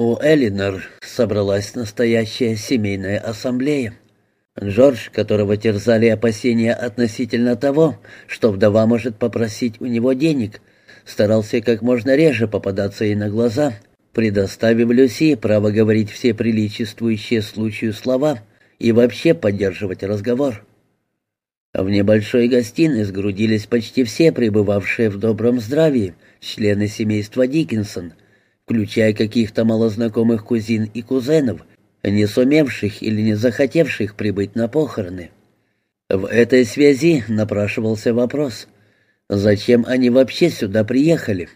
У Элинор собралась настоящая семейная ассамблея. Джордж, которого терзали опасения относительно того, что вдова может попросить у него денег, старался как можно реже попадаться ей на глаза, предоставив Люси право говорить все приличествующие случаю слова и вообще поддерживать разговор. В небольшой гостиной сгрудились почти все пребывавшие в добром здравии члены семейства Диккенсон — включая каких-то малознакомых кузин и кузенов, не сумевших или не захотевших прибыть на похороны. В этой связи напрашивался вопрос, зачем они вообще сюда приехали,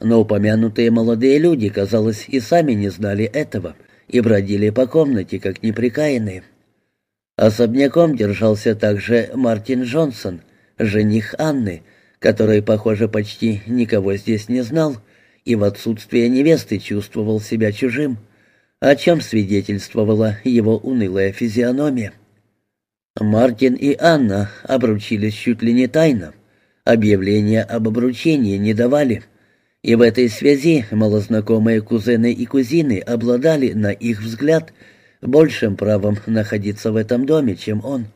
но упомянутые молодые люди, казалось, и сами не знали этого и бродили по комнате, как неприкаянные. Особняком держался также Мартин Джонсон, жених Анны, который, похоже, почти никого здесь не знал, и в отсутствие невесты чувствовал себя чужим, о чем свидетельствовала его унылая физиономия. Мартин и Анна обручились чуть ли не тайно, объявления об обручении не давали, и в этой связи малознакомые кузены и кузины обладали, на их взгляд, большим правом находиться в этом доме, чем он.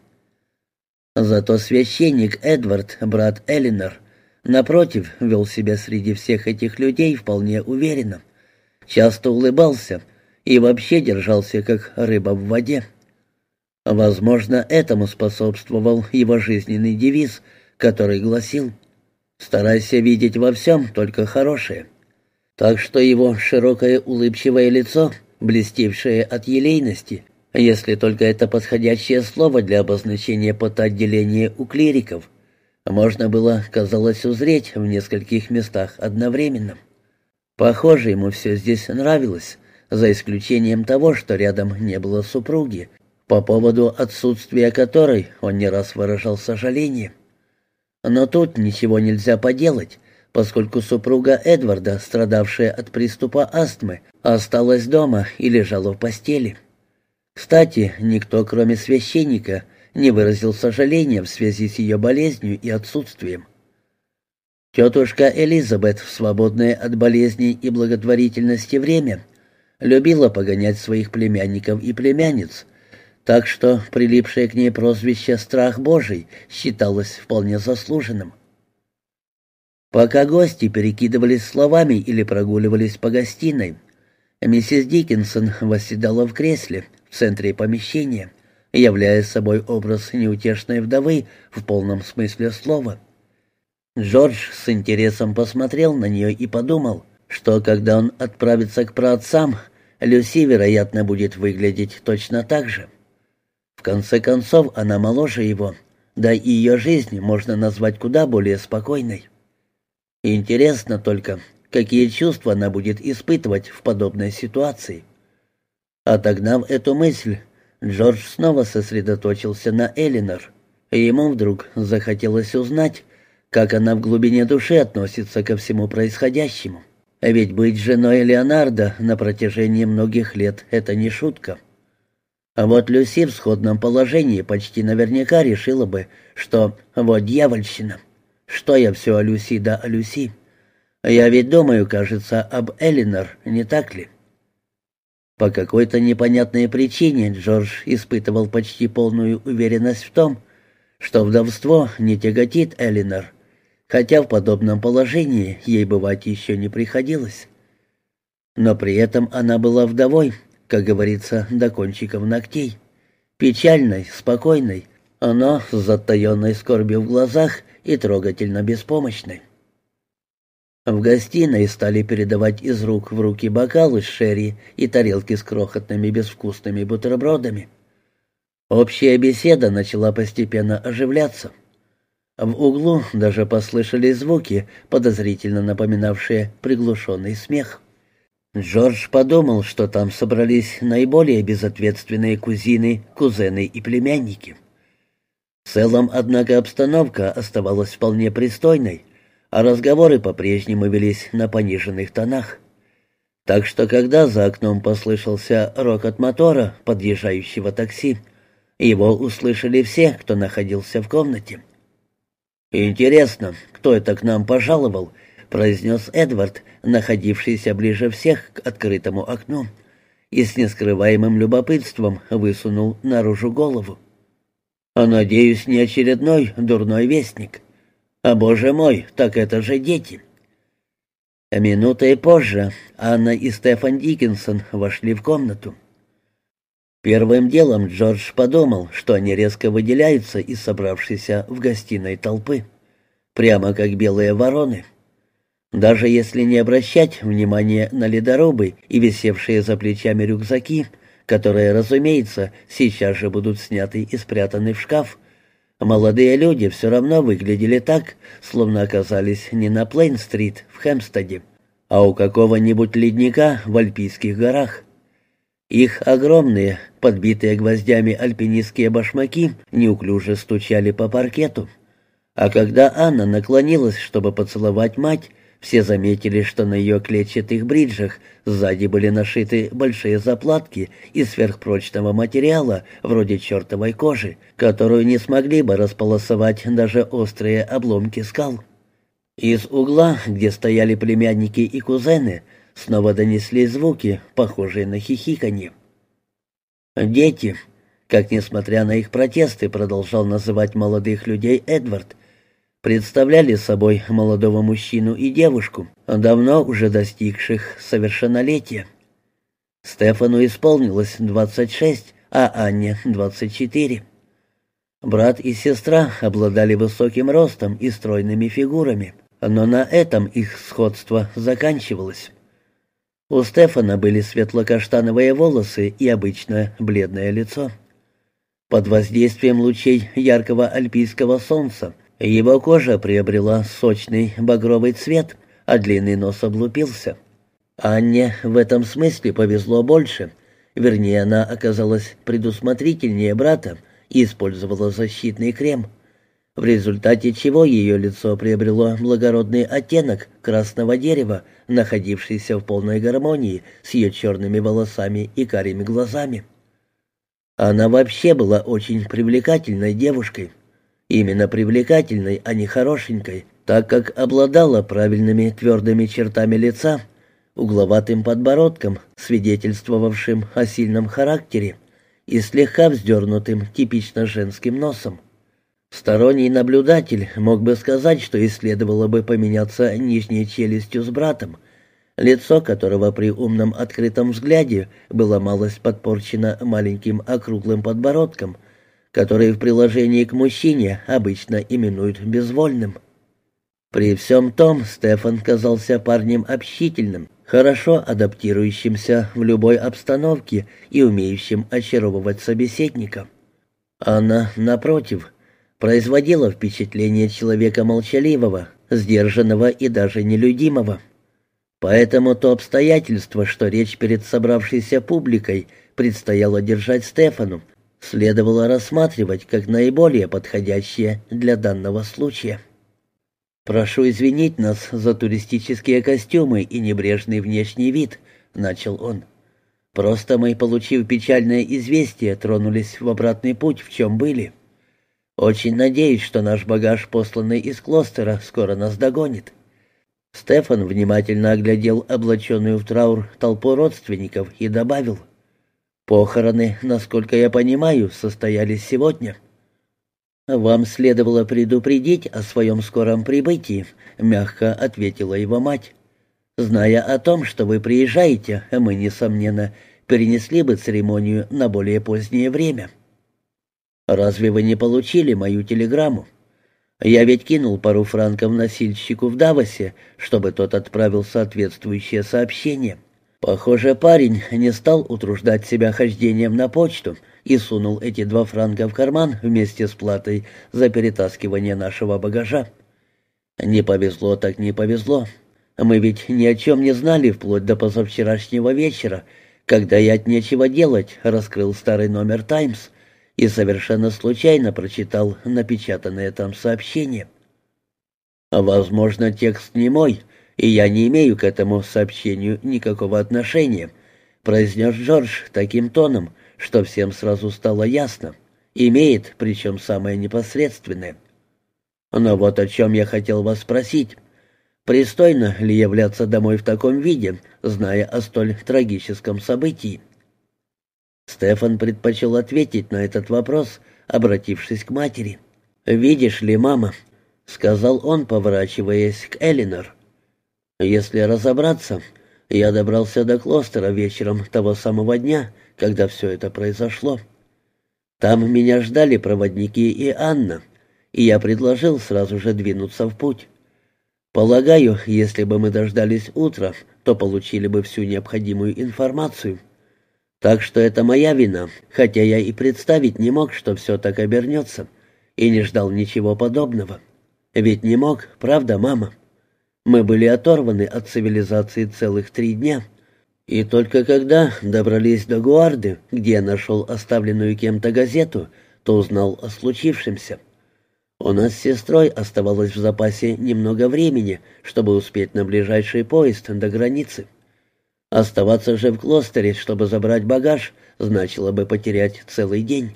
Зато священник Эдвард, брат Элинор, Напротив, вел себя среди всех этих людей вполне уверенно. Часто улыбался и вообще держался, как рыба в воде. Возможно, этому способствовал его жизненный девиз, который гласил «Старайся видеть во всем только хорошее». Так что его широкое улыбчивое лицо, блестевшее от елейности, если только это подходящее слово для обозначения потоотделения у клириков – можно было, казалось, узреть в нескольких местах одновременно. Похоже, ему все здесь нравилось, за исключением того, что рядом не было супруги, по поводу отсутствия которой он не раз выражал сожаление. Но тут ничего нельзя поделать, поскольку супруга Эдварда, страдавшая от приступа астмы, осталась дома и лежала в постели. Кстати, никто, кроме священника, не выразил сожаления в связи с ее болезнью и отсутствием. Тетушка Элизабет в свободное от болезней и благотворительности время любила погонять своих племянников и племянниц, так что прилипшее к ней прозвище «Страх Божий» считалось вполне заслуженным. Пока гости перекидывались словами или прогуливались по гостиной, миссис Диккенсон восседала в кресле в центре помещения, являя собой образ неутешной вдовы в полном смысле слова. Джордж с интересом посмотрел на нее и подумал, что когда он отправится к праотцам, Люси, вероятно, будет выглядеть точно так же. В конце концов, она моложе его, да и ее жизнь можно назвать куда более спокойной. Интересно только, какие чувства она будет испытывать в подобной ситуации. Отогнав эту мысль, Джордж снова сосредоточился на Элинор. Ему вдруг захотелось узнать, как она в глубине души относится ко всему происходящему. Ведь быть женой Леонардо на протяжении многих лет — это не шутка. А вот Люси в сходном положении почти наверняка решила бы, что вот дьявольщина. Что я все о Люси да о Люси? Я ведь думаю, кажется, об Элинор, не так ли?» По какой-то непонятной причине Джордж испытывал почти полную уверенность в том, что вдовство не тяготит Элинор, хотя в подобном положении ей бывать еще не приходилось. Но при этом она была вдовой, как говорится, до кончиков ногтей, печальной, спокойной, но с затаенной скорбью в глазах и трогательно беспомощной. В гостиной стали передавать из рук в руки бокалы с шерри и тарелки с крохотными безвкусными бутербродами. Общая беседа начала постепенно оживляться. В углу даже послышались звуки, подозрительно напоминавшие приглушенный смех. Джордж подумал, что там собрались наиболее безответственные кузины, кузены и племянники. В целом, однако, обстановка оставалась вполне пристойной, а разговоры по-прежнему велись на пониженных тонах. Так что, когда за окном послышался рокот мотора подъезжающего такси, его услышали все, кто находился в комнате. «Интересно, кто это к нам пожаловал?» — произнес Эдвард, находившийся ближе всех к открытому окну, и с нескрываемым любопытством высунул наружу голову. «А надеюсь, не очередной дурной вестник. А, боже мой, так это же дети!» Минутой позже Анна и Стефан Диккенсон вошли в комнату. Первым делом Джордж подумал, что они резко выделяются из собравшейся в гостиной толпы, прямо как белые вороны. Даже если не обращать внимания на ледорубы и висевшие за плечами рюкзаки, которые, разумеется, сейчас же будут сняты и спрятаны в шкаф, молодые люди все равно выглядели так, словно оказались не на Плейн-стрит в Хэмстеде, а у какого-нибудь ледника в Альпийских горах. Их огромные, подбитые гвоздями альпинистские башмаки неуклюже стучали по паркету. А когда Анна наклонилась, чтобы поцеловать мать, все заметили, что на ее клетчатых бриджах сзади были нашиты большие заплатки из сверхпрочного материала, вроде чертовой кожи, которую не смогли бы располосовать даже острые обломки скал. Из угла, где стояли племянники и кузены, снова донеслись звуки, похожие на хихиканье. «Дети», как, несмотря на их протесты, продолжал называть молодых людей Эдвард, представляли собой молодого мужчину и девушку, давно уже достигших совершеннолетия. Стефану исполнилось 26, а Анне 24. Брат и сестра обладали высоким ростом и стройными фигурами, но на этом их сходство заканчивалось. У Стефана были светло-каштановые волосы и обычное бледное лицо. Под воздействием лучей яркого альпийского солнца его кожа приобрела сочный багровый цвет, а длинный нос облупился. Анне в этом смысле повезло больше. Вернее, она оказалась предусмотрительнее брата и использовала защитный крем, в результате чего ее лицо приобрело благородный оттенок красного дерева, находившийся в полной гармонии с ее черными волосами и карими глазами. Она вообще была очень привлекательной девушкой. Именно привлекательной, а не хорошенькой, так как обладала правильными твердыми чертами лица, угловатым подбородком, свидетельствовавшим о сильном характере, и слегка вздернутым типично женским носом. Сторонний наблюдатель мог бы сказать, что исследовало бы поменяться нижней челюстью с братом, лицо которого при умном открытом взгляде было малость подпорчено маленьким округлым подбородком — который в приложении к мужчине обычно именуют безвольным. При всем том Стефан казался парнем общительным, хорошо адаптирующимся в любой обстановке и умеющим очаровывать собеседника. Она, напротив, производила впечатление человека молчаливого, сдержанного и даже нелюдимого. Поэтому то обстоятельство, что речь перед собравшейся публикой предстояло держать Стефану, следовало рассматривать как наиболее подходящее для данного случая. «Прошу извинить нас за туристические костюмы и небрежный внешний вид», — начал он. «Просто мы, получив печальное известие, тронулись в обратный путь, в чем были. Очень надеюсь, что наш багаж, посланный из клостера, скоро нас догонит». Стефан внимательно оглядел облаченную в траур толпу родственников и добавил — Похороны, насколько я понимаю, состоялись сегодня. Вам следовало предупредить о своем скором прибытии, мягко ответила его мать. Зная о том, что вы приезжаете, мы, несомненно, перенесли бы церемонию на более позднее время. Разве вы не получили мою телеграмму? Я ведь кинул пару франков носильщику в Давосе, чтобы тот отправил соответствующее сообщение. Похоже, парень не стал утруждать себя хождением на почту и сунул эти два франка в карман вместе с платой за перетаскивание нашего багажа. Не повезло так не повезло. Мы ведь ни о чем не знали вплоть до позавчерашнего вечера, когда я от нечего делать раскрыл старый номер «Таймс» и совершенно случайно прочитал напечатанное там сообщение. Возможно, текст не мой, и я не имею к этому сообщению никакого отношения», — произнес Джордж таким тоном, что всем сразу стало ясно. «Имеет, причем самое непосредственное». «Но вот о чем я хотел вас спросить. Пристойно ли являться домой в таком виде, зная о столь трагическом событии? Стефан предпочел ответить на этот вопрос, обратившись к матери. «Видишь ли, мама», — сказал он, поворачиваясь к Элинор, — «если разобраться, я добрался до клостера вечером того самого дня, когда все это произошло. Там меня ждали проводники и Анна, и я предложил сразу же двинуться в путь. Полагаю, если бы мы дождались утра, то получили бы всю необходимую информацию». Так что это моя вина, хотя я и представить не мог, что все так обернется, и не ждал ничего подобного. Ведь не мог, правда, мама? Мы были оторваны от цивилизации целых три дня. И только когда добрались до Гуарды, где я нашел оставленную кем-то газету, то узнал о случившемся. У нас с сестрой оставалось в запасе немного времени, чтобы успеть на ближайший поезд до границы. Оставаться же в Клостере, чтобы забрать багаж, значило бы потерять целый день.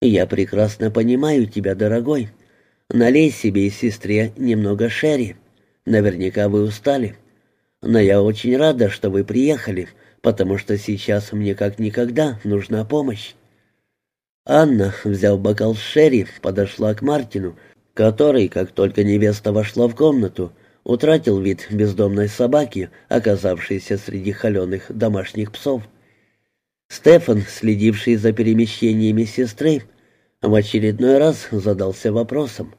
Я прекрасно понимаю тебя, дорогой. Налей себе и сестре немного шерри. Наверняка вы устали. Но я очень рада, что вы приехали, потому что сейчас мне как никогда нужна помощь. Анна, взяв бокал с шерри, подошла к Мартину, который, как только невеста вошла в комнату, утратил вид бездомной собаки, оказавшейся среди холеных домашних псов. Стефан, следивший за перемещениями сестры, в очередной раз задался вопросом,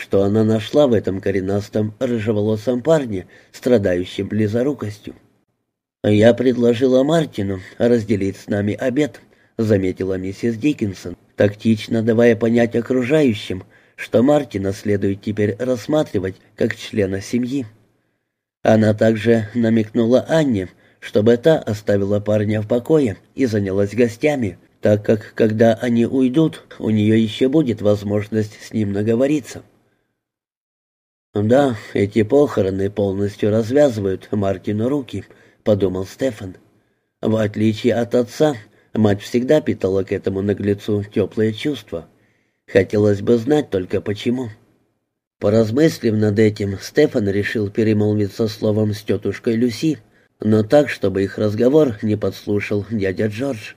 что она нашла в этом коренастом рыжеволосом парне, страдающем близорукостью. «Я предложила Мартину разделить с нами обед», — заметила миссис Диккенсон, тактично давая понять окружающим, что Мартина следует теперь рассматривать как члена семьи. Она также намекнула Анне, чтобы та оставила парня в покое и занялась гостями, так как, когда они уйдут, у нее еще будет возможность с ним наговориться. «Да, эти похороны полностью развязывают Мартину руки», — подумал Стефан. В отличие от отца, мать всегда питала к этому наглецу теплые чувства — Хотелось бы знать только почему. Поразмыслив над этим, Стефан решил перемолвиться словом с тетушкой Люси, но так, чтобы их разговор не подслушал дядя Джордж.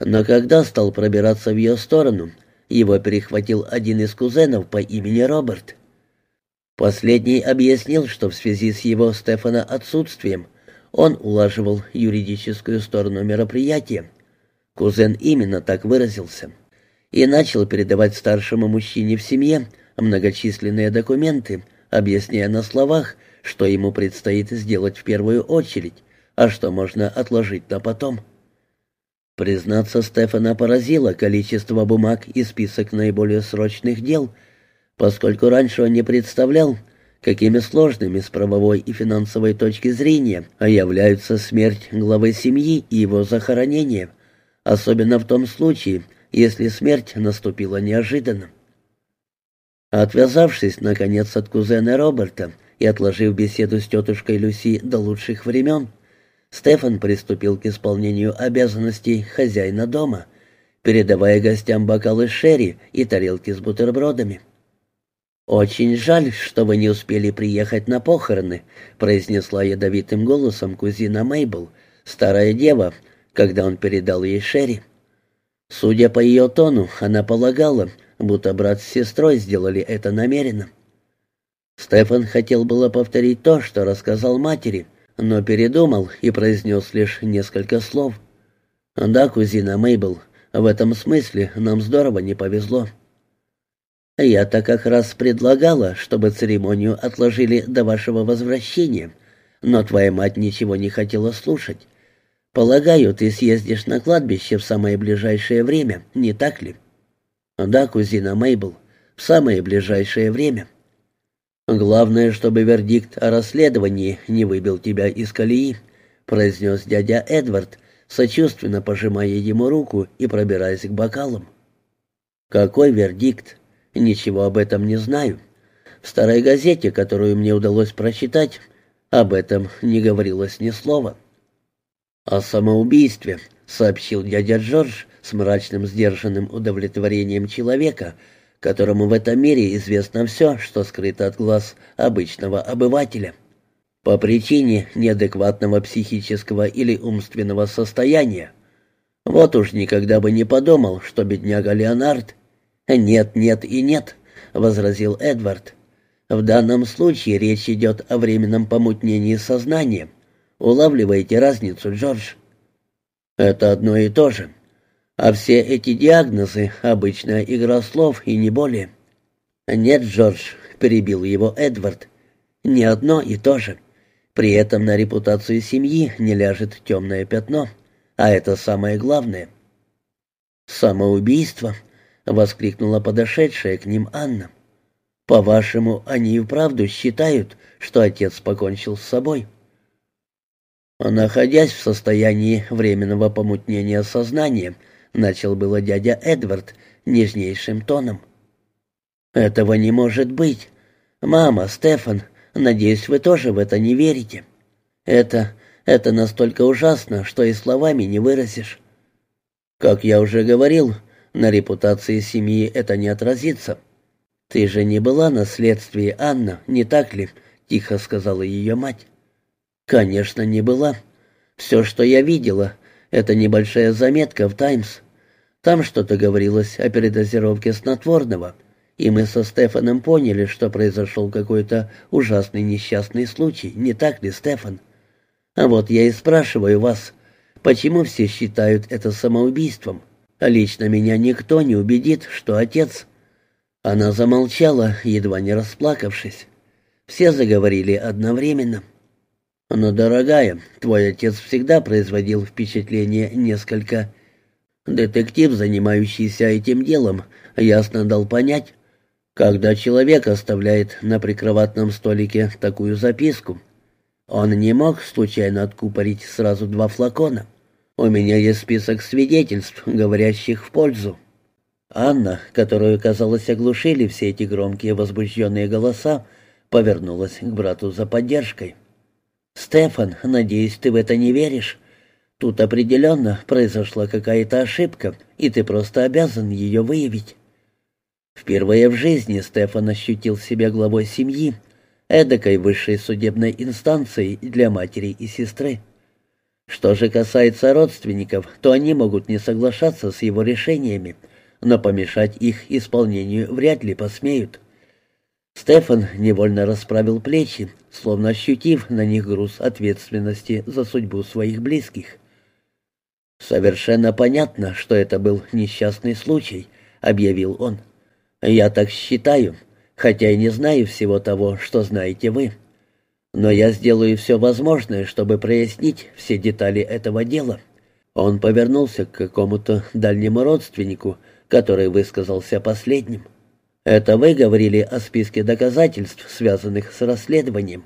Но когда стал пробираться в ее сторону, его перехватил один из кузенов по имени Роберт. Последний объяснил, что в связи с его Стефана отсутствием он улаживал юридическую сторону мероприятия. Кузен именно так выразился и начал передавать старшему мужчине в семье многочисленные документы, объясняя на словах, что ему предстоит сделать в первую очередь, а что можно отложить на потом. Признаться, Стефана поразило количество бумаг и список наиболее срочных дел, поскольку раньше он не представлял, какими сложными с правовой и финансовой точки зрения являются смерть главы семьи и его захоронение, особенно в том случае, если смерть наступила неожиданно. Отвязавшись, наконец, от кузена Роберта и отложив беседу с тетушкой Люси до лучших времен, Стефан приступил к исполнению обязанностей хозяина дома, передавая гостям бокалы шерри и тарелки с бутербродами. «Очень жаль, что вы не успели приехать на похороны», — произнесла ядовитым голосом кузина Мейбл, старая дева, когда он передал ей шерри. Судя по ее тону, она полагала, будто брат с сестрой сделали это намеренно. Стефан хотел было повторить то, что рассказал матери, но передумал и произнес лишь несколько слов. «Да, кузина Мейбл, в этом смысле нам здорово не повезло». «Я-то как раз предлагала, чтобы церемонию отложили до вашего возвращения, но твоя мать ничего не хотела слушать. Полагаю, ты съездишь на кладбище в самое ближайшее время, не так ли? Да, кузина Мейбл, в самое ближайшее время. Главное, чтобы вердикт о расследовании не выбил тебя из колеи, произнес дядя Эдвард, сочувственно пожимая ему руку и пробираясь к бокалам. Какой вердикт? Ничего об этом не знаю. В старой газете, которую мне удалось прочитать, об этом не говорилось ни слова. «О самоубийстве», — сообщил дядя Джордж с мрачным сдержанным удовлетворением человека, которому в этом мире известно все, что скрыто от глаз обычного обывателя. По причине неадекватного психического или умственного состояния. Вот уж никогда бы не подумал, что бедняга Леонард... «Нет, нет и нет», — возразил Эдвард. «В данном случае речь идет о временном помутнении сознания. Улавливаете разницу, Джордж?» «Это одно и то же. А все эти диагнозы — обычная игра слов и не более». «Нет, Джордж», — перебил его Эдвард, — «не одно и то же. При этом на репутацию семьи не ляжет темное пятно, а это самое главное». «Самоубийство», — воскликнула подошедшая к ним Анна. «По-вашему, они и вправду считают, что отец покончил с собой?» Находясь в состоянии временного помутнения сознания, начал было дядя Эдвард нежнейшим тоном. «Этого не может быть. Мама, Стефан, надеюсь, вы тоже в это не верите. Это... это настолько ужасно, что и словами не выразишь. Как я уже говорил, на репутации семьи это не отразится. Ты же не была на следствии, Анна, не так ли?» — тихо сказала ее мать. «Конечно, не была. Все, что я видела, это небольшая заметка в «Таймс». Там что-то говорилось о передозировке снотворного, и мы со Стефаном поняли, что произошел какой-то ужасный несчастный случай, не так ли, Стефан? А вот я и спрашиваю вас, почему все считают это самоубийством? Лично меня никто не убедит, что отец... Она замолчала, едва не расплакавшись. Все заговорили одновременно. «Но, дорогая, твой отец всегда производил впечатление несколько...» Детектив, занимающийся этим делом, ясно дал понять, когда человек оставляет на прикроватном столике такую записку. Он не мог случайно откупорить сразу два флакона. У меня есть список свидетельств, говорящих в пользу. Анна, которую, казалось, оглушили все эти громкие возбужденные голоса, повернулась к брату за поддержкой. «Стефан, надеюсь, ты в это не веришь. Тут определенно произошла какая-то ошибка, и ты просто обязан ее выявить». Впервые в жизни Стефан ощутил себя главой семьи, эдакой высшей судебной инстанцией для матери и сестры. Что же касается родственников, то они могут не соглашаться с его решениями, но помешать их исполнению вряд ли посмеют. Стефан невольно расправил плечи, словно ощутив на них груз ответственности за судьбу своих близких. «Совершенно понятно, что это был несчастный случай», — объявил он. «Я так считаю, хотя и не знаю всего того, что знаете вы. Но я сделаю все возможное, чтобы прояснить все детали этого дела». Он повернулся к какому-то дальнему родственнику, который высказался последним. Это вы говорили о списке доказательств, связанных с расследованием?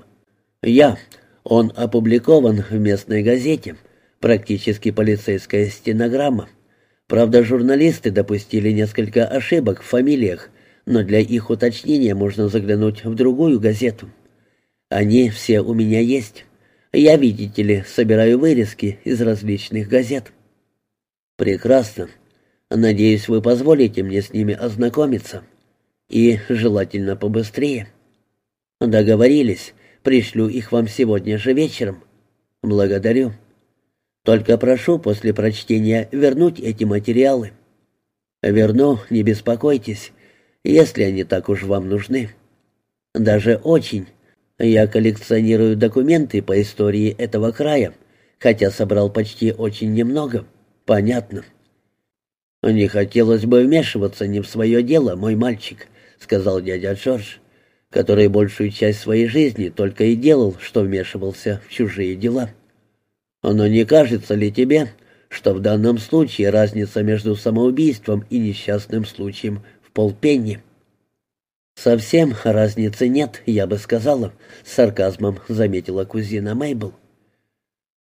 Я. Он опубликован в местной газете. Практически полицейская стенограмма. Правда, журналисты допустили несколько ошибок в фамилиях, но для их уточнения можно заглянуть в другую газету. Они все у меня есть. Я, видите ли, собираю вырезки из различных газет. Прекрасно. Надеюсь, вы позволите мне с ними ознакомиться. И желательно побыстрее. Договорились. Пришлю их вам сегодня же вечером. Благодарю. Только прошу после прочтения вернуть эти материалы. Верну, не беспокойтесь, если они так уж вам нужны. Даже очень. Я коллекционирую документы по истории этого края, хотя собрал почти очень немного. Понятно. Не хотелось бы вмешиваться не в свое дело, мой мальчик, — сказал дядя Джордж, который большую часть своей жизни только и делал, что вмешивался в чужие дела. «Но не кажется ли тебе, что в данном случае разница между самоубийством и несчастным случаем в полпенни?» «Совсем разницы нет, я бы сказала», — с сарказмом заметила кузина Мейбл.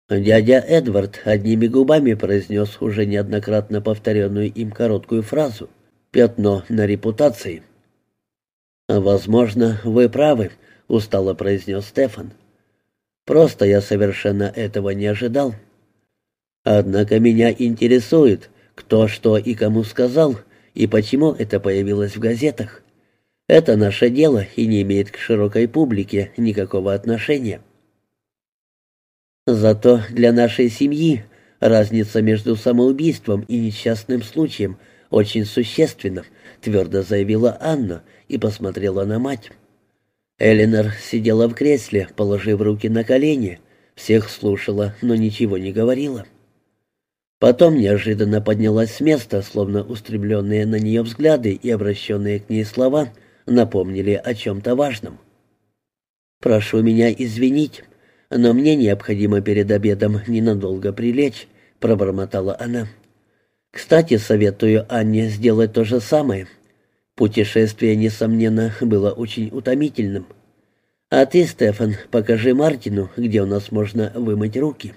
Дядя Эдвард одними губами произнес уже неоднократно повторенную им короткую фразу «пятно на репутации». «Возможно, вы правы», — устало произнес Стефан. «Просто я совершенно этого не ожидал. Однако меня интересует, кто что и кому сказал, и почему это появилось в газетах. Это наше дело и не имеет к широкой публике никакого отношения. Зато для нашей семьи разница между самоубийством и несчастным случаем очень существенна, твердо заявила Анна и посмотрела на мать. Элинор сидела в кресле, положив руки на колени, всех слушала, но ничего не говорила. Потом неожиданно поднялась с места, словно устремленные на нее взгляды и обращенные к ней слова напомнили о чем-то важном. «Прошу меня извинить, но мне необходимо перед обедом ненадолго прилечь», — пробормотала она. «Кстати, советую Анне сделать то же самое. Путешествие, несомненно, было очень утомительным. А ты, Стефан, покажи Мартину, где у нас можно вымыть руки».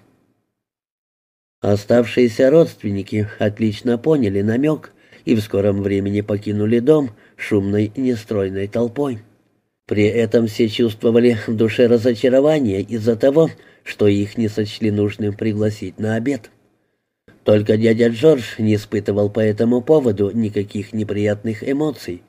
Оставшиеся родственники отлично поняли намек и в скором времени покинули дом шумной нестройной толпой. При этом все чувствовали в душе разочарование из-за того, что их не сочли нужным пригласить на обед. Только дядя Джордж не испытывал по этому поводу никаких неприятных эмоций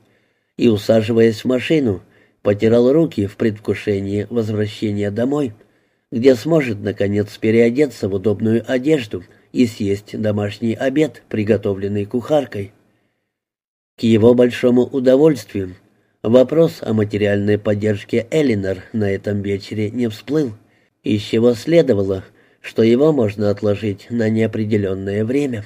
и, усаживаясь в машину, потирал руки в предвкушении возвращения домой — где сможет, наконец, переодеться в удобную одежду и съесть домашний обед, приготовленный кухаркой. К его большому удовольствию вопрос о материальной поддержке Элинор на этом вечере не всплыл, из чего следовало, что его можно отложить на неопределенное время.